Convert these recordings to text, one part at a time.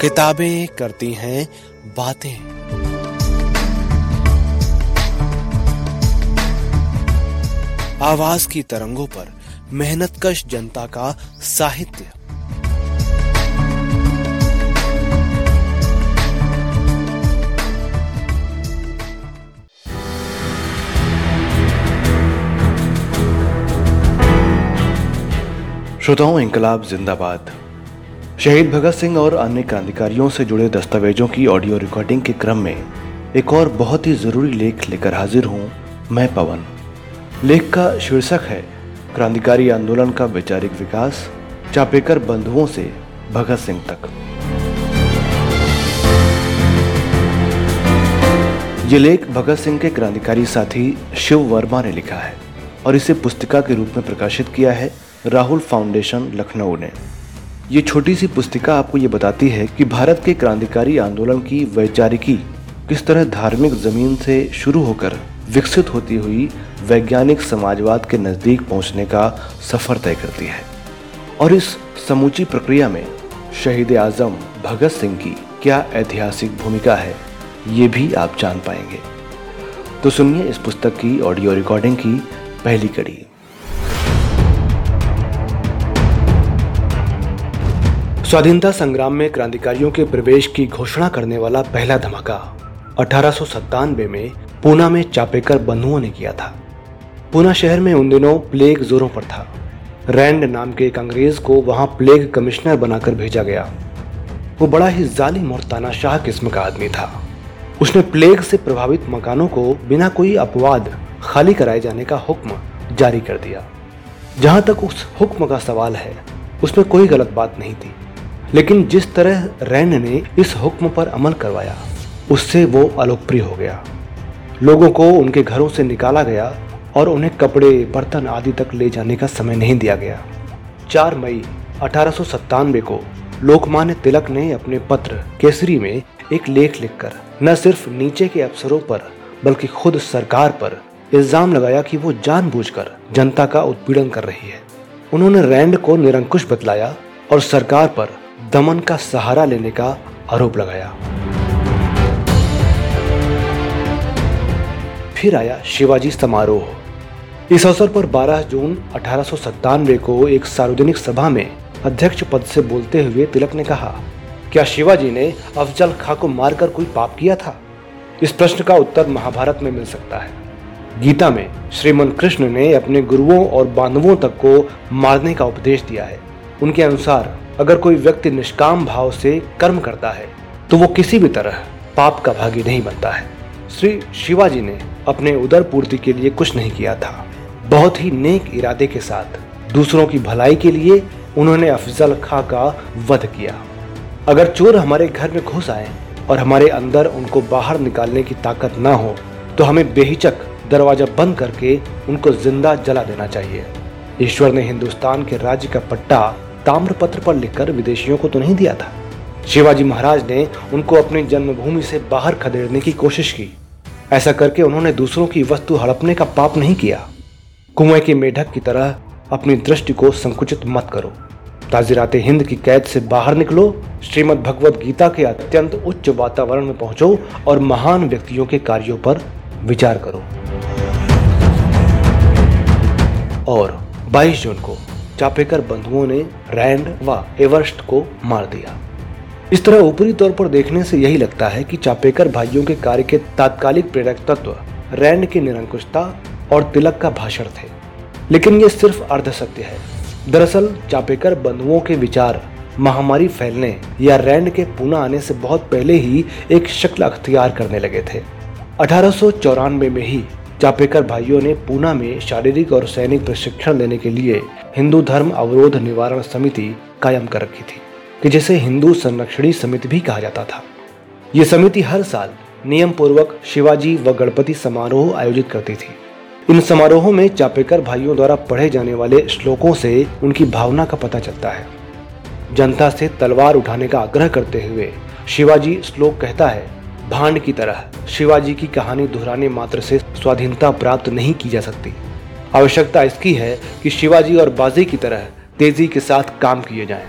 किताबें करती हैं, बातें। आवाज़ की तरंगों पर मेहनतकश जनता का साहित्य। श्रोताओं इंकलाब जिंदाबाद। शहीद भगत सिंह और अन्य क्रांतिकारियों से जुड़े दस्तावेजों की ऑडियो रिकॉर्डिंग के क्रम में एक और बहुत ही ज़रूरी लेख लेकर हाजिर हूँ मैं पवन। लेख का शीर्षक है, क्रांतिकारी आंदोलन का वैचारिक विकास, चापेकर बंधुओं से भगत सिंह तक। ये लेख भगत सिंह के क्रांतिकारी साथी शिव वर्मा ने लिखा है और इसे पुस्तिका के रूप में प्रकाशित किया है राहुल फाउंडेशन, लखनऊ ने। ये छोटी सी पुस्तिका आपको ये बताती है कि भारत के क्रांतिकारी आंदोलन की वैचारिकी किस तरह धार्मिक ज़मीन से शुरू होकर विकसित होती हुई वैज्ञानिक समाजवाद के नज़दीक पहुँचने का सफ़र तय करती है। और इस समूची प्रक्रिया में शहीद आज़म भगत सिंह की क्या ऐतिहासिक भूमिका है, ये भी आप जान पाएँगे। तो सुनिए इस पुस्तक की ऑडियो रिकॉर्डिंग की पहली कड़ी। स्वाधीनता संग्राम में क्रांतिकारियों के प्रवेश की घोषणा करने वाला पहला धमाका अठारह सौ सत्तानवे में पूना में चापेकर बंधुओं ने किया था। पूना शहर में उन दिनों प्लेग जोरों पर था। रैंड नाम के एक अंग्रेज़ को वहाँ प्लेग कमिश्नर बनाकर भेजा गया। वो बड़ा ही जालिम और तानाशाह किस्म का आदमी था। उसने प्लेग से प्रभावित मकानों को बिना कोई अपवाद खाली कराए जाने का हुक्म जारी कर दिया। जहाँ तक उस हुक्म का सवाल है, उसमें कोई गलत बात नहीं थी। लेकिन जिस तरह रैन ने इस हुक्म पर अमल करवाया, उससे वो अलोकप्रिय हो गया। लोगों को उनके घरों से निकाला गया और उन्हें कपड़े, बर्तन आदि तक ले जाने का समय नहीं दिया गया। 4 मई, अठारह को लोकमान्य तिलक ने अपने पत्र केसरी में एक लेख लिखकर न सिर्फ़ नीचे के अफसरों पर, बल्कि खुद सरकार पर इल्ज़ाम लगाया कि वो जानबूझकर जनता का उत्पीड़न कर रही है। उन्होंने रैंड को निरंकुश बतलाया और सरकार पर दमन का सहारा लेने का आरोप लगाया। फिर आया शिवाजी समारोह। इस अवसर पर 12 जून अठारह को एक सार्वजनिक सभा में अध्यक्ष पद से बोलते हुए तिलक ने कहा, क्या शिवाजी ने अफजल खां को मारकर कोई पाप किया था? इस प्रश्न का उत्तर महाभारत में मिल सकता है। गीता में श्रीमन कृष्ण ने अपने गुरुओं और बांधवों तक को मारने का उपदेश दिया है। उनके अनुसार अगर कोई व्यक्ति निष्काम भाव से कर्म करता है तो वो किसी भी तरह पाप का भागी नहीं बनता है। श्री शिवाजी ने अपने उदर पूर्ति के लिए कुछ नहीं किया था। बहुत ही नेक इरादे के साथ, दूसरों की भलाई के लिए उन्होंने अफजल खां का वध किया। अगर चोर हमारे घर में घुस आए और हमारे अंदर उनको बाहर निकालने की ताकत ना हो तो हमें बेहिचक दरवाज़ा बंद करके उनको ज़िंदा जला देना चाहिए। ईश्वर ने हिंदुस्तान के राज्य का पट्टा ताम्रपत्र पर लिखकर विदेशियों को तो नहीं दिया था। शिवाजी महाराज ने उनको अपनी जन्मभूमि से बाहर खदेड़ने की कोशिश की। ऐसा करके उन्होंने दूसरों की वस्तु हड़पने का पाप नहीं किया। कुएँ के मेढक की तरह अपनी दृष्टि को संकुचित मत करो। ताजिराते हिंद की कैद से बाहर निकलो, श्रीमद् भगवत गीता के अत्यंत उच्च वातावरण में पहुंचो और महान व्यक्तियों के कार्यों पर विचार करो। और 22 जून को चापेकर बंधुओं ने रैंड व एवर्स्ट को मार दिया। इस तरह ऊपरी तौर पर देखने से यही लगता है कि चापेकर भाइयों के कार्य के तात्कालिक प्रेरक तत्व रैंड की निरंकुशता और तिलक का भाषण थे। लेकिन ये सिर्फ़ अर्ध सत्य है। दरअसल, चापेकर बंधुओं के विचार महामारी फैलने या रैंड के पुनः आने से बहुत पहले ही एक शक्ल अख्तियार करने लगे थे। अठारह में ही चापेकर भाइयों ने पूना में शारीरिक और सैनिक प्रशिक्षण देने के लिए हिंदू धर्म अवरोध निवारण समिति कायम कर रखी थी, कि जिसे हिंदू संरक्षणी समिति भी कहा जाता था। ये समिति हर साल नियम पूर्वक शिवाजी व गणपति समारोह आयोजित करती थी। इन समारोहों में चापेकर भाइयों द्वारा पढ़े जाने वाले श्लोकों से उनकी भावना का पता चलता है। जनता से तलवार उठाने का आग्रह करते हुए शिवाजी श्लोक कहता है भांड की तरह शिवाजी की कहानी दोहराने मात्र से स्वाधीनता प्राप्त नहीं की जा सकती। आवश्यकता इसकी है कि शिवाजी और बाजी की तरह तेज़ी के साथ काम किए जाएँ।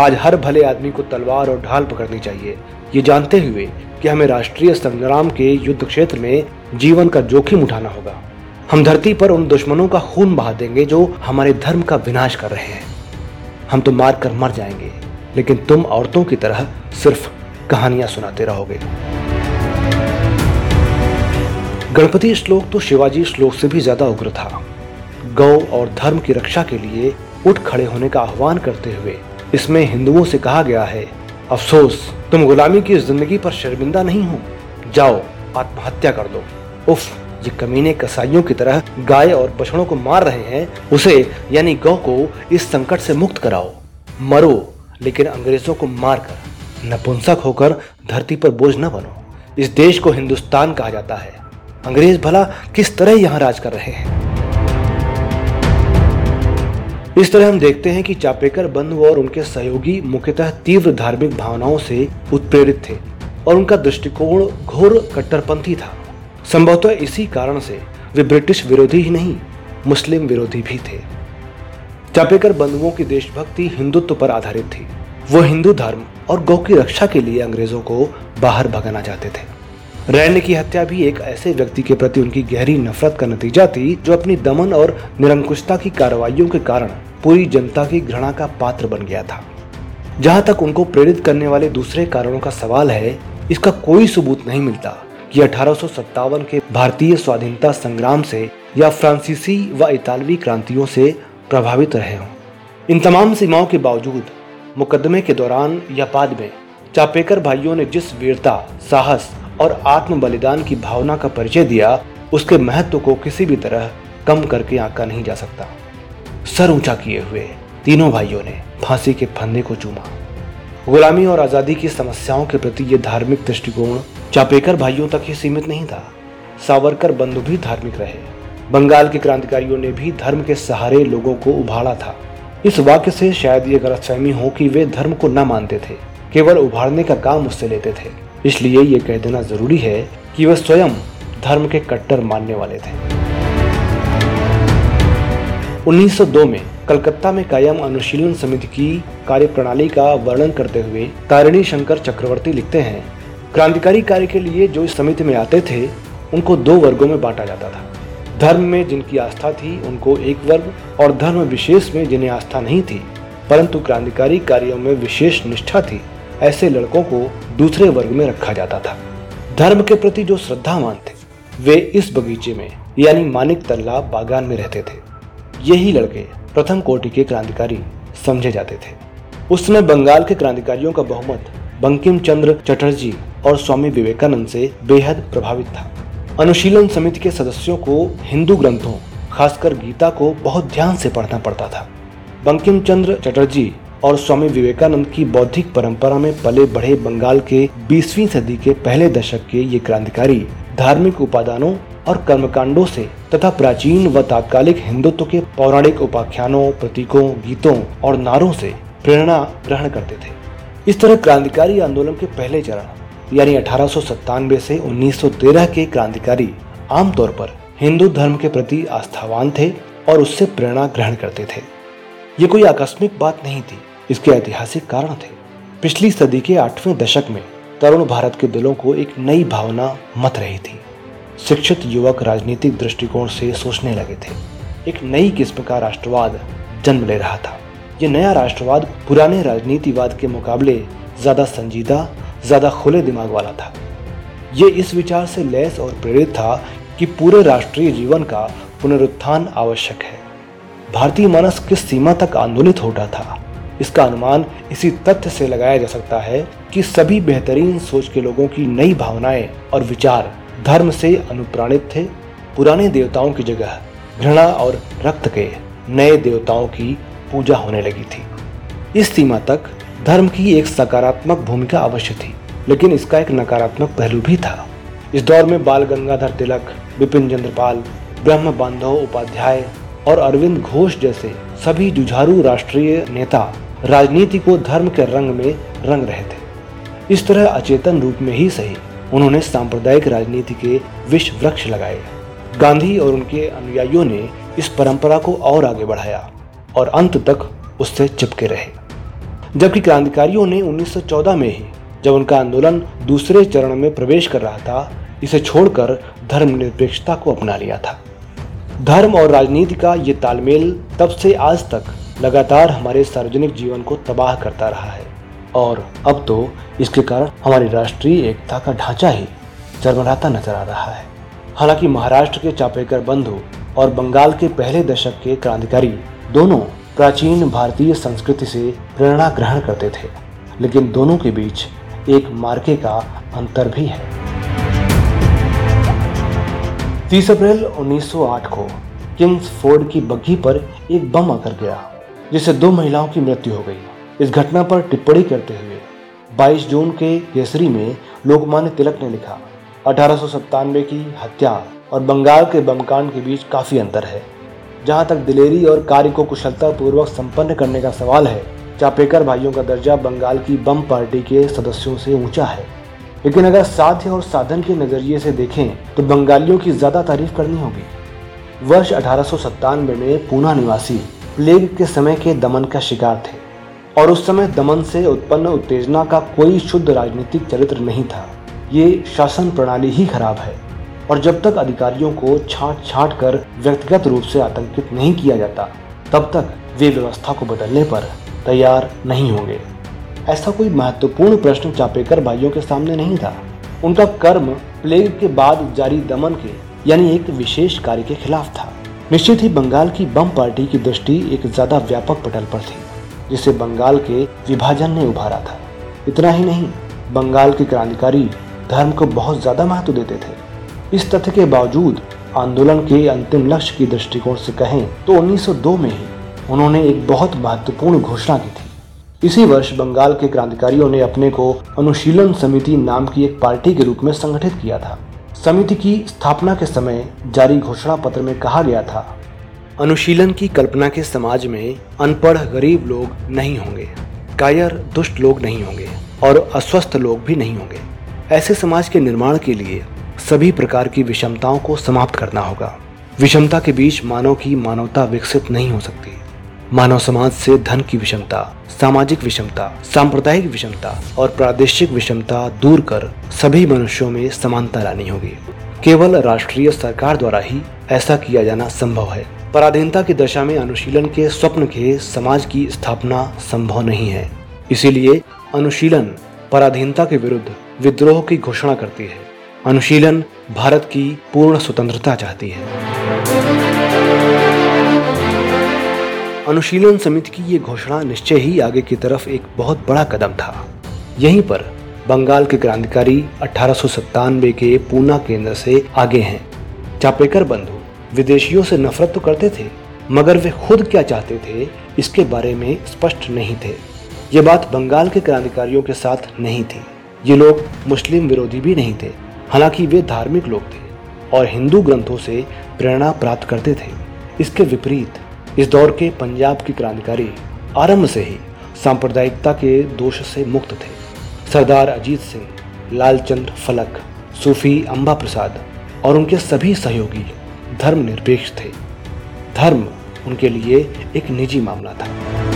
आज हर भले आदमी को तलवार और ढाल पकड़नी चाहिए। ये जानते हुए कि हमें राष्ट्रीय संग्राम के युद्ध क्षेत्र में जीवन का जोखिम उठाना होगा। हम धरती पर उन दुश्मनों का खून बहा देंगे जो हमारे धर्म का विनाश कर रहे हैं। हम तो मार कर मर जाएँगे, लेकिन तुम औरतों की तरह सिर्फ़ कहानियाँ सुनाते रहोगे। गणपति श्लोक तो शिवाजी श्लोक से भी ज़्यादा उग्र था। गौ और धर्म की रक्षा के लिए उठ खड़े होने का आह्वान करते हुए इसमें हिंदुओं से कहा गया है, अफसोस, तुम गुलामी की ज़िंदगी पर शर्मिंदा नहीं हो। जाओ, आत्महत्या कर दो। उफ, ये कमीने कसाईयों की तरह गाय और बछड़ों को मार रहे हैं। उसे, यानी गौ को इस संकट से मुक्त कराओ। मरो, लेकिन अंग्रेज़ों को मारकर। नपुंसक होकर धरती पर बोझ न बनो। इस देश को हिंदुस्तान कहा जाता है। अंग्रेज़ भला किस तरह यहाँ राज कर रहे हैं? इस तरह हम देखते हैं कि चापेकर बंधु और उनके सहयोगी मुख्यतः तीव्र धार्मिक भावनाओं से उत्प्रेरित थे और उनका दृष्टिकोण घोर कट्टरपंथी था। संभवतः इसी कारण से वे ब्रिटिश विरोधी ही नहीं, मुस्लिम विरोधी भी थे। चापेकर बंधुओं की देशभक्ति हिंदुत्व पर आधारित थी। वो हिंदू धर्म और गौ की रक्षा के लिए अंग्रेज़ों को बाहर भगाना चाहते थे। रैन की हत्या भी एक ऐसे व्यक्ति के प्रति उनकी गहरी नफरत का नतीजा थी, जो अपनी दमन और निरंकुशता की कार्रवाइयों के कारण पूरी जनता की घृणा का पात्र बन गया था। जहाँ तक उनको प्रेरित करने वाले दूसरे कारणों का सवाल है, इसका कोई सबूत नहीं मिलता कि अठारह के भारतीय स्वाधीनता संग्राम से या फ्रांसीसी व इतालवी क्रांतियों से प्रभावित रहे हों। इन तमाम सीमाओं के बावजूद मुकदमे के दौरान या बाद में चापेकर भाइयों ने जिस वीरता, साहस और आत्म बलिदान की भावना का परिचय दिया, उसके महत्व को किसी भी तरह कम करके आंका नहीं जा सकता। सर ऊँचा किए हुए तीनों भाइयों ने फांसी के फंदे को चूमा। गुलामी और आज़ादी की समस्याओं के प्रति ये धार्मिक दृष्टिकोण चापेकर भाइयों तक ही सीमित नहीं था। सावरकर बंधु भी धार्मिक रहे। बंगाल के क्रांतिकारियों ने भी धर्म के सहारे लोगों को उभाड़ा था। इस वाक्य से शायद ये गलतफहमी हो कि वे धर्म को न मानते थे, केवल उभारने का काम उससे लेते थे। इसलिए ये कह देना ज़रूरी है कि वह स्वयं धर्म के कट्टर मानने वाले थे। 1902 में कलकत्ता में कायम अनुशीलन समिति की कार्यप्रणाली का वर्णन करते हुए तारिणी शंकर चक्रवर्ती लिखते हैं, क्रांतिकारी कार्य के लिए जो इस समिति में आते थे, उनको दो वर्गों में बांटा जाता था। धर्म में जिनकी आस्था थी उनको एक वर्ग और धर्म विशेष में जिन्हें आस्था नहीं थी, परंतु क्रांतिकारी कार्यों में विशेष निष्ठा थी, ऐसे लड़कों को दूसरे वर्ग में रखा जाता था। धर्म के प्रति जो श्रद्धावान थे, वे इस बगीचे में, यानी मानिक तल्ला बागान में रहते थे। यही लड़के प्रथम कोटि के क्रांतिकारी समझे जाते थे। उस समय बंगाल के क्रांतिकारियों का बहुमत बंकिम चंद्र चटर्जी और स्वामी विवेकानंद से बेहद प्रभावित था। अनुशीलन समिति के सदस्यों को हिंदू ग्रंथों, खासकर गीता को बहुत ध्यान से पढ़ना पड़ता था। बंकिम चंद्र चटर्जी और स्वामी विवेकानंद की बौद्धिक परंपरा में पले बढ़े बंगाल के 20वीं सदी के पहले दशक के ये क्रांतिकारी, धार्मिक उपादानों और कर्मकांडों से तथा प्राचीन व तात्कालिक हिंदुत्व के पौराणिक उपाख्यानों, प्रतीकों, गीतों और नारों से प्रेरणा ग्रहण करते थे। इस तरह क्रांतिकारी आंदोलन के पहले चरण यानी अठारह सौ सत्तानवे से 1913 के क्रांतिकारी आमतौर पर हिंदू धर्म के प्रति आस्थावान थे और उससे प्रेरणा ग्रहण करते थे। ये कोई आकस्मिक बात नहीं थी, इसके ऐतिहासिक कारण थे। पिछली सदी के आठवें दशक में तरुण भारत के दिलों को एक नई भावना मत रही थी। शिक्षित युवक राजनीतिक दृष्टिकोण से सोचने लगे थे। एक नई किस्म का राष्ट्रवाद जन्म ले रहा था। ये नया राष्ट्रवाद पुराने राजनीतिवाद के मुकाबले ज़्यादा संजीदा ज़्यादा खुले दिमाग वाला था। ये इस विचार से लैस और प्रेरित था कि पूरे राष्ट्रीय जीवन का पुनरुत्थान आवश्यक है। भारतीय मानस किस सीमा तक आंदोलित होता था? इसका अनुमान इसी तथ्य से लगाया जा सकता है कि सभी बेहतरीन सोच के लोगों की नई भावनाएँ और विचार धर्म से अनुप्राणित थे। पुराने देवताओं की जगह घृणा और रक्त के नए देवताओं की पूजा होने लगी थी। इस सीमा तक धर्म की एक सकारात्मक भूमिका अवश्य थी, लेकिन इसका एक नकारात्मक पहलू भी था। इस दौर में बाल गंगाधर तिलक विपिन चंद्रपाल, ब्रह्म बांधव उपाध्याय और अरविंद घोष जैसे सभी जुझारू राष्ट्रीय नेता राजनीति को धर्म के रंग में रंग रहे थे। इस तरह अचेतन रूप में ही सही उन्होंने सांप्रदायिक राजनीति के विश्व वृक्ष लगाए। गांधी और उनके अनुयायियों ने इस परंपरा को और आगे बढ़ाया और अंत तक उससे चिपके रहे। जबकि क्रांतिकारियों ने 1914 में ही, जब उनका आंदोलन दूसरे चरण में प्रवेश कर रहा था, इसे छोड़कर धर्मनिरपेक्षता को अपना लिया था। धर्म और राजनीति का ये तालमेल तब से आज तक लगातार हमारे सार्वजनिक जीवन को तबाह करता रहा है। और अब तो इसके कारण हमारी राष्ट्रीय एकता का ढांचा ही चरमराता नज़र आ रहा है। हालाँकि महाराष्ट्र के चापेकर बंधु और बंगाल के पहले दशक के क्रांतिकारी दोनों प्राचीन भारतीय संस्कृति से प्रेरणा ग्रहण करते थे, लेकिन दोनों के बीच एक मार्के का अंतर भी है। 30 अप्रैल 1908 को किंग्स फोर्ड की बग्घी पर एक बम आकर गया, जिससे दो महिलाओं की मृत्यु हो गई। इस घटना पर टिप्पणी करते हुए 22 जून के केसरी में लोकमान्य तिलक ने लिखा, अठारह सौ सत्तानवे की हत्या और बंगाल के बमकांड के बीच काफ़ी अंतर है। जहाँ तक दिलेरी और कार्य को कुशलता पूर्वक संपन्न करने का सवाल है, चापेकर भाइयों का दर्जा बंगाल की बम पार्टी के सदस्यों से ऊँचा है। लेकिन अगर साध्य और साधन के नज़रिए से देखें तो बंगालियों की ज़्यादा तारीफ़ करनी होगी। वर्ष अठारह सौ सत्तानवे में पूना निवासी प्लेग के समय के दमन का शिकार थे, और उस समय दमन से उत्पन्न उत्तेजना का कोई शुद्ध राजनीतिक चरित्र नहीं था। ये शासन प्रणाली ही खराब है। और जब तक अधिकारियों को छांट छांट कर व्यक्तिगत रूप से आतंकित नहीं किया जाता, तब तक वे व्यवस्था को बदलने पर तैयार नहीं होंगे। ऐसा कोई महत्वपूर्ण प्रश्न चापेकर भाइयों के सामने नहीं था। उनका कर्म प्लेग के बाद जारी दमन के, यानी एक विशेष कार्य के खिलाफ था। निश्चित ही बंगाल की बम पार्टी की दृष्टि एक ज़्यादा व्यापक पटल पर थी, जिसे बंगाल के विभाजन ने उभारा था। इतना ही नहीं, बंगाल के क्रांतिकारी धर्म को बहुत ज़्यादा महत्व देते थे। इस तथ्य के बावजूद आंदोलन के अंतिम लक्ष्य की दृष्टिकोण से कहें तो 1902 में ही उन्होंने एक बहुत महत्वपूर्ण घोषणा की थी। इसी वर्ष बंगाल के क्रांतिकारियों ने अपने को अनुशीलन समिति नाम की एक पार्टी के रूप में संगठित किया था। समिति की स्थापना के समय जारी घोषणा पत्र में कहा गया था, अनुशीलन की कल्पना के समाज में अनपढ़ गरीब लोग नहीं होंगे, कायर दुष्ट लोग नहीं होंगे और अस्वस्थ लोग भी नहीं होंगे। ऐसे समाज के निर्माण के लिए सभी प्रकार की विषमताओं को समाप्त करना होगा। विषमता के बीच मानव की मानवता विकसित नहीं हो सकती। मानव समाज से धन की विषमता, सामाजिक विषमता, सांप्रदायिक विषमता और प्रादेशिक विषमता दूर कर सभी मनुष्यों में समानता लानी होगी। केवल राष्ट्रीय सरकार द्वारा ही ऐसा किया जाना संभव है। पराधीनता की दशा में अनुशीलन के स्वप्न के समाज की स्थापना संभव नहीं है। इसीलिए अनुशीलन पराधीनता के विरुद्ध विद्रोह की घोषणा करती है। अनुशीलन भारत की पूर्ण स्वतंत्रता चाहती है। अनुशीलन समिति की ये घोषणा निश्चय ही आगे की तरफ़ एक बहुत बड़ा कदम था। यहीं पर बंगाल के क्रांतिकारी अठारह के पूना केंद्र से आगे हैं। चापेकर बंधु विदेशियों से नफरत तो करते थे, मगर वे खुद क्या चाहते थे, इसके बारे में स्पष्ट नहीं थे। ये बात बंगाल के क्रांतिकारियों के साथ नहीं थी। ये लोग मुस्लिम विरोधी भी नहीं थे। हालाँकि वे धार्मिक लोग थे और हिंदू ग्रंथों से प्रेरणा प्राप्त करते थे। इसके विपरीत, इस दौर के पंजाब के क्रांतिकारी आरंभ से ही सांप्रदायिकता के दोष से मुक्त थे। सरदार अजीत सिंह, लालचंद फलक, सूफी अंबा प्रसाद और उनके सभी सहयोगी धर्मनिरपेक्ष थे। धर्म उनके लिए एक निजी मामला था।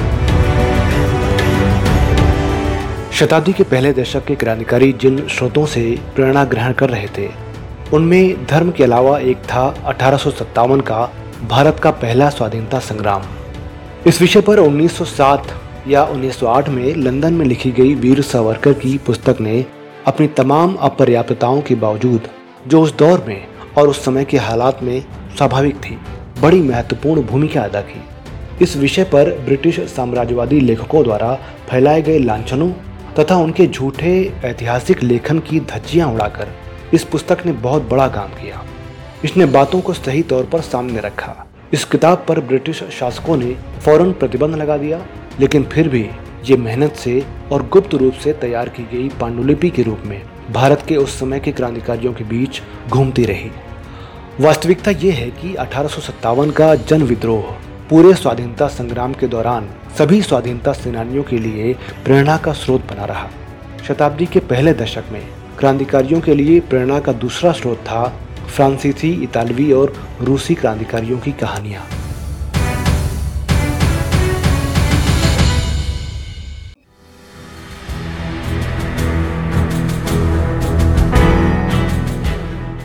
शताब्दी के पहले दशक के क्रांतिकारी जिन स्रोतों से प्रेरणा ग्रहण कर रहे थे, उनमें धर्म के अलावा एक था अठारह सौ सत्तावन का भारत का पहला स्वाधीनता संग्राम। इस विषय पर 1907 या 1908 में लंदन में लिखी गई वीर सावरकर की पुस्तक ने अपनी तमाम अपर्याप्तताओं के बावजूद, जो उस दौर में और उस समय के हालात में स्वाभाविक थी, बड़ी महत्वपूर्ण भूमिका अदा की। इस विषय पर ब्रिटिश साम्राज्यवादी लेखकों द्वारा फैलाए गए लांछनों तथा उनके झूठे ऐतिहासिक लेखन की धज्जियाँ उड़ाकर इस पुस्तक ने बहुत बड़ा काम किया। इसने बातों को सही तौर पर सामने रखा। इस किताब पर ब्रिटिश शासकों ने फ़ौरन प्रतिबंध लगा दिया, लेकिन फिर भी ये मेहनत से और गुप्त रूप से तैयार की गई पांडुलिपि के रूप में भारत के उस समय के क्रांतिकारियों के बीच घूमती रही। वास्तविकता ये है कि अठारह सौ सत्तावन का जन विद्रोह पूरे स्वाधीनता संग्राम के दौरान सभी स्वाधीनता सेनानियों के लिए प्रेरणा का स्रोत बना रहा। शताब्दी के पहले दशक में क्रांतिकारियों के लिए प्रेरणा का दूसरा स्रोत था फ्रांसीसी, इतालवी और रूसी क्रांतिकारियों की कहानियाँ।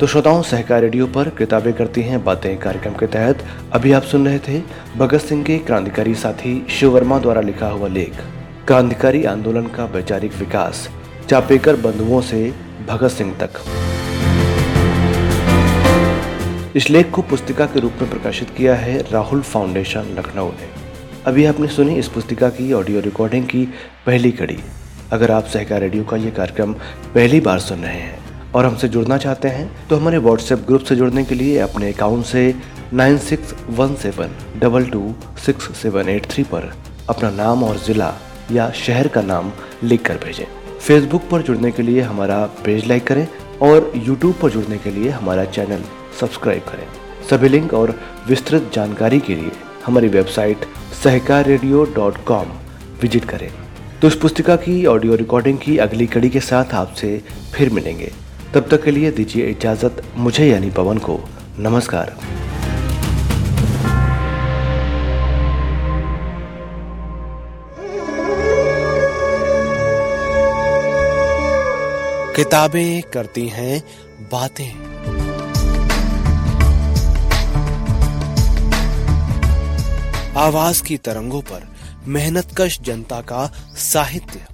तो श्रोताओं, सहकार रेडियो पर किताबें करती हैं बातें कार्यक्रम के तहत। अभी आप सुन रहे थे भगत सिंह के क्रांतिकारी साथी शिव वर्मा द्वारा लिखा हुआ लेख, क्रांतिकारी आंदोलन का वैचारिक विकास, चापेकर बंधुओं से भगत सिंह तक। इस लेख को पुस्तिका के रूप में प्रकाशित किया है राहुल फाउंडेशन, लखनऊ ने। अभी आपने सुनी इस पुस्तिका की ऑडियो रिकॉर्डिंग की पहली कड़ी। अगर आप सहकार रेडियो का ये कार्यक्रम पहली बार सुन रहे हैं और हमसे जुड़ना चाहते हैं तो हमारे व्हाट्सएप ग्रुप से जुड़ने के लिए अपने अकाउंट से nine six one seven double two six seven eight three पर अपना नाम और ज़िला या शहर का नाम लिख कर भेजें। फेसबुक पर जुड़ने के लिए हमारा पेज लाइक करें और यूट्यूब पर जुड़ने के लिए हमारा चैनल सब्सक्राइब करें। सभी लिंक और विस्तृत जानकारी के लिए हमारी website Sahkar radio dot com visit करें। तो इस पुस्तिका की ऑडियो रिकॉर्डिंग की अगली कड़ी के साथ आपसे फिर मिलेंगे। तब तक के लिए दीजिए इजाज़त मुझे यानी पवन को। नमस्कार। किताबें करती हैं, बातें। आवाज़ की तरंगों पर मेहनतकश जनता का साहित्य।